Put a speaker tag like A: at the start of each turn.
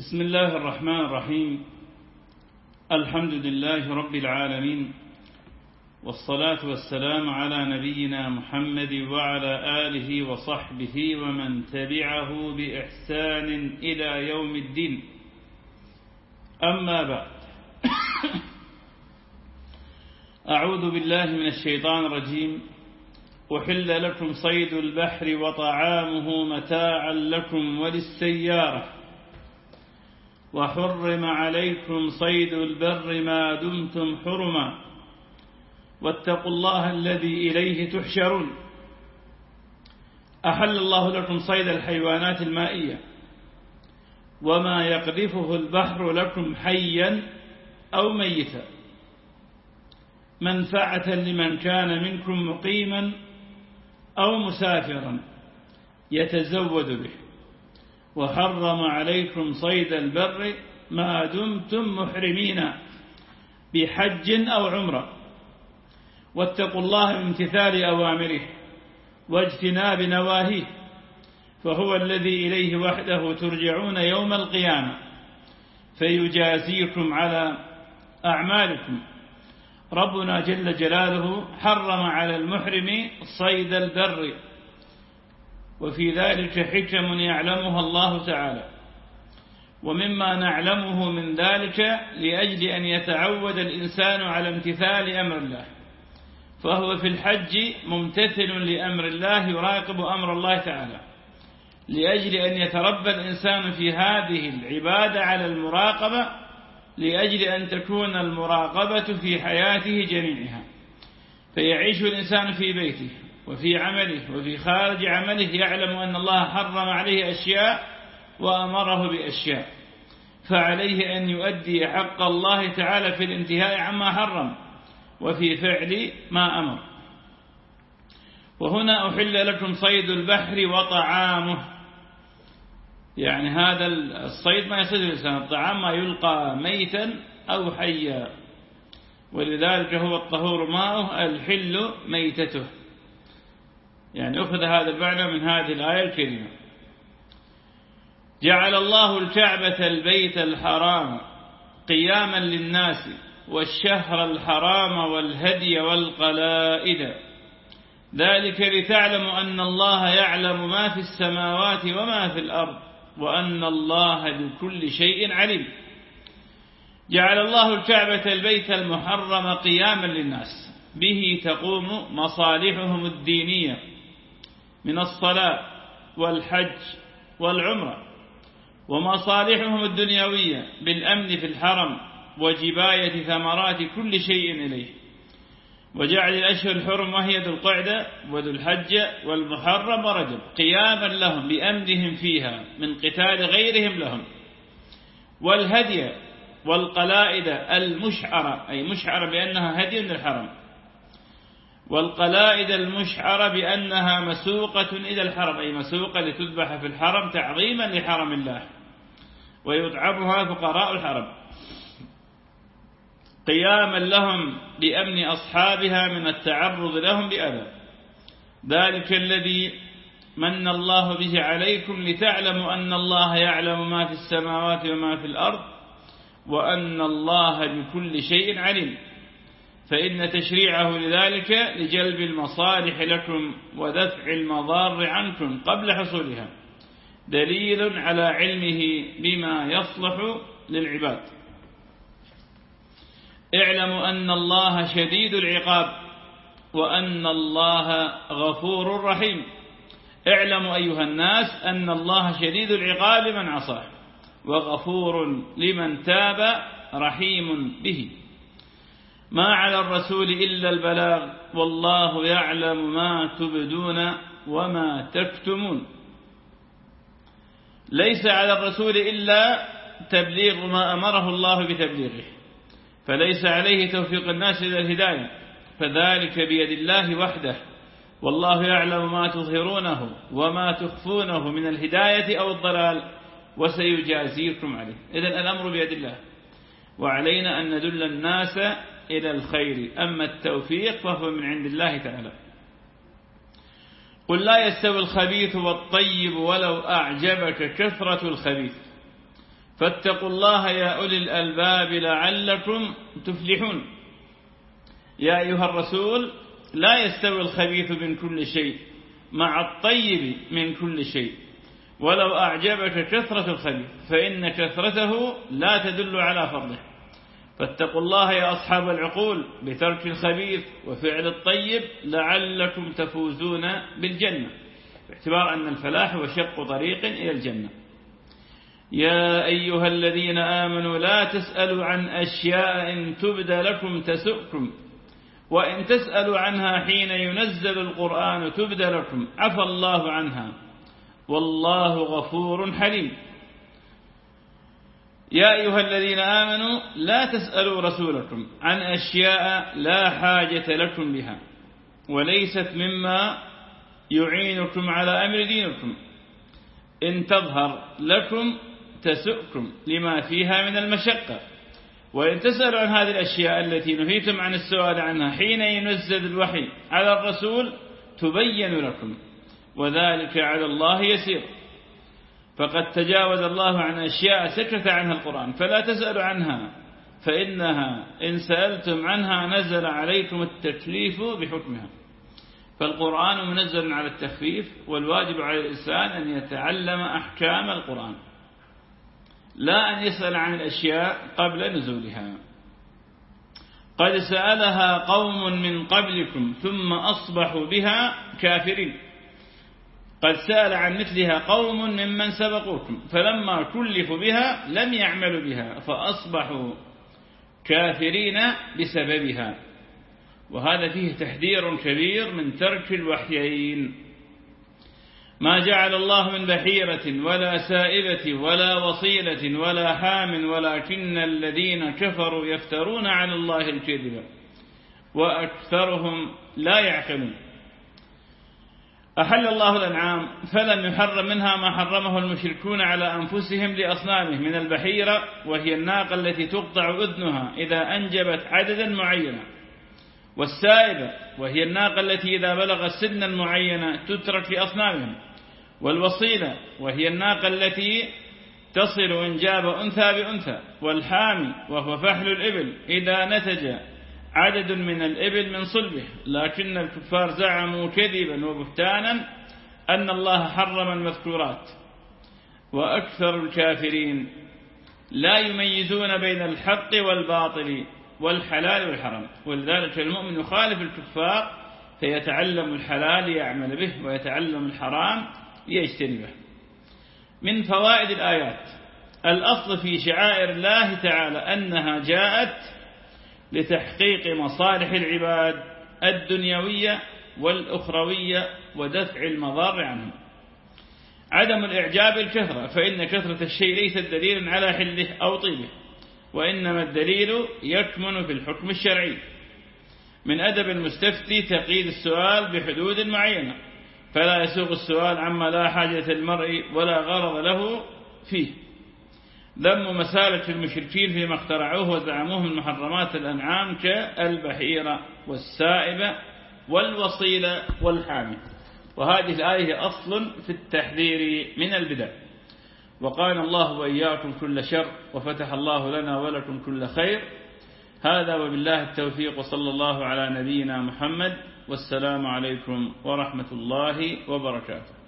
A: بسم الله الرحمن الرحيم. الحمد لله رب العالمين. والصلاة والسلام على نبينا محمد وعلى آله وصحبه ومن تبعه بإحسان إلى يوم الدين. أما بعد. أعوذ بالله من الشيطان الرجيم. أحل لكم صيد البحر وطعامه متاعا لكم وللسيارة. وحرم عليكم صيد البر ما دمتم حرما واتقوا الله الذي إليه تحشرون. أحل الله لكم صيد الحيوانات المائية وما يقذفه البحر لكم حيا أو ميتا. منفعة لمن كان منكم مقيما أو مسافرا يتزود به. وحرم عليكم صيد البر ما دمتم محرمين بحج أو عمرة. واتقوا الله بامتثال أوامره واجتناب نواهيه فهو الذي إليه وحده ترجعون يوم القيامة. فيجازيكم على أعمالكم. ربنا جل جلاله حرم على المحرم صيد البر. وفي ذلك حكم يعلمها الله تعالى. ومما نعلمه من ذلك لأجل أن يتعود الإنسان على امتثال أمر الله. فهو في الحج ممتثل لأمر الله يراقب أمر الله تعالى. لأجل أن يتربى الإنسان في هذه العبادة على المراقبة لأجل أن تكون المراقبة في حياته جميعها. فيعيش الإنسان في بيته. وفي عمله وفي خارج عمله يعلم أن الله حرم عليه أشياء وأمره بأشياء. فعليه أن يؤدي حق الله تعالى في الانتهاء عما حرم وفي فعل ما أمر. وهنا أحل لكم صيد البحر وطعامه. يعني هذا الصيد ما يصيد الإنسان الطعام ما يلقى ميتا أو حيا. ولذلك هو الطهور ماؤه الحل ميتته. يعني أخذ هذا المعنى من هذه الآية الكريمة. جعل الله الكعبة البيت الحرام قياما للناس والشهر الحرام والهدي والقلائد. ذلك لتعلموا أن الله يعلم ما في السماوات وما في الأرض وأن الله بكل شيء عليم. جعل الله الكعبة البيت المحرم قياما للناس. به تقوم مصالحهم الدينية. من الصلاة والحج والعمرة. ومصالحهم الدنيوية بالأمن في الحرم وجباية ثمرات كل شيء إليه. وجعل الأشهر الحرم وهي ذو القعدة وذو الحج والمحرم ورجب قياما لهم بأمنهم فيها من قتال غيرهم لهم. والهدي والقلائد المشعرة أي مشعرة بأنها هدي للحرم. والقلائد المشعرة بأنها مسوقة إلى الحرم أي مسوقة لتذبح في الحرم تعظيما لحرم الله ويطعمها فقراء الحرم. قياما لهم بأمن أصحابها من التعرض لهم بأذى. ذلك الذي من الله به عليكم لتعلموا أن الله يعلم ما في السماوات وما في الأرض وأن الله بكل شيء عليم. فإن تشريعه لذلك لجلب المصالح لكم ودفع المضار عنكم قبل حصولها دليل على علمه بما يصلح للعباد. اعلموا أن الله شديد العقاب وأن الله غفور رحيم. اعلموا أيها الناس أن الله شديد العقاب من عصاه وغفور لمن تاب رحيم به. ما على الرسول إلا البلاغ والله يعلم ما تبدون وما تكتمون. ليس على الرسول إلا تبليغ ما أمره الله بتبليغه فليس عليه توفيق الناس إلى الهداية فذلك بيد الله وحده. والله يعلم ما تظهرونه وما تخفونه من الهداية أو الضلال وسيجازيكم عليه. إذن الأمر بيد الله. وعلينا أن ندل الناس إلى الخير. أما التوفيق فهو من عند الله تعالى. قل لا يستوي الخبيث والطيب ولو أعجبك كثرة الخبيث. فاتقوا الله يا أولي الألباب لعلكم تفلحون. يا أيها الرسول لا يستوي الخبيث من كل شيء مع الطيب من كل شيء. ولو أعجبك كثرة الخبيث فإن كثرته لا تدل على فضله. فاتقوا الله يا أصحاب العقول بترك الخبيث وفعل الطيب لعلكم تفوزون بالجنة. باعتبار أن الفلاح هو شق طريق إلى الجنة. يا أيها الذين آمنوا لا تسألوا عن أشياء إن تبد لكم تسؤكم. وإن تسألوا عنها حين ينزل القرآن تبد لكم. عفى الله عنها. والله غفور حليم. يا أيها الذين آمنوا لا تسألوا رسولكم عن أشياء لا حاجة لكم بها وليست مما يعينكم على أمر دينكم. إن تظهر لكم تسؤكم لما فيها من المشقة. وإن تسألوا عن هذه الأشياء التي نهيتم عن السؤال عنها حين ينزل الوحي على الرسول تبين لكم وذلك على الله يسير. فقد تجاوز الله عن أشياء سكت عنها القرآن فلا تسألوا عنها فإنها إن سألتم عنها نزل عليكم التكليف بحكمها. فالقرآن منزل على التخفيف والواجب على الإنسان أن يتعلم أحكام القرآن لا أن يسأل عن الأشياء قبل نزولها. قد سألها قوم من قبلكم ثم أصبحوا بها كافرين. قد سأل عن مثلها قوم ممن سبقوكم فلما كلفوا بها لم يعملوا بها فأصبحوا كافرين بسببها. وهذا فيه تحذير كبير من ترك الوحيين. ما جعل الله من بحيرة ولا سائبة ولا وصيلة ولا حام ولكن الذين كفروا يفترون على الله الكذب وأكثرهم لا يعقلون. أحل الله الأنعام فلم يحرم منها ما حرمه المشركون على أنفسهم لأصنامه من البحيرة وهي الناقة التي تقطع أذنها إذا أنجبت عددا معينا. والسائبة وهي الناقة التي إذا بلغت سنا معينة تترك لأصنامهم. والوصيلة وهي الناقة التي تصل إنجاب أنثى بأنثى. والحامي وهو فحل الإبل إذا نتج عدد من الإبل من صلبه لكن الكفار زعموا كذبا وبهتانا أن الله حرم المذكورات. وأكثر الكافرين لا يميزون بين الحق والباطل والحلال والحرام. ولذلك المؤمن يخالف الكفار فيتعلم الحلال يعمل به ويتعلم الحرام يجتنبه من فوائد الآيات الأصل في شعائر الله تعالى أنها جاءت لتحقيق مصالح العباد الدنيوية والأخروية ودفع المضار عنهم. عدم الإعجاب الكثرة فإن كثرة الشيء ليست دليلا على حله أو طيبه وإنما الدليل يكمن في الحكم الشرعي. من أدب المستفتي تقييد السؤال بحدود معينة فلا يسوق السؤال عما لا حاجة المرء ولا غرض له فيه. ذم مسالك المشركين فيما اخترعوه وزعموه من محرمات الأنعام كالبحيرة والسائبة والوصيلة والحامي. وهذه الآية أصل في التحذير من البدع. وقال الله وإياكم كل شر وفتح الله لنا ولكم كل خير. هذا وبالله التوفيق وصلى الله على نبينا محمد والسلام عليكم ورحمة الله وبركاته.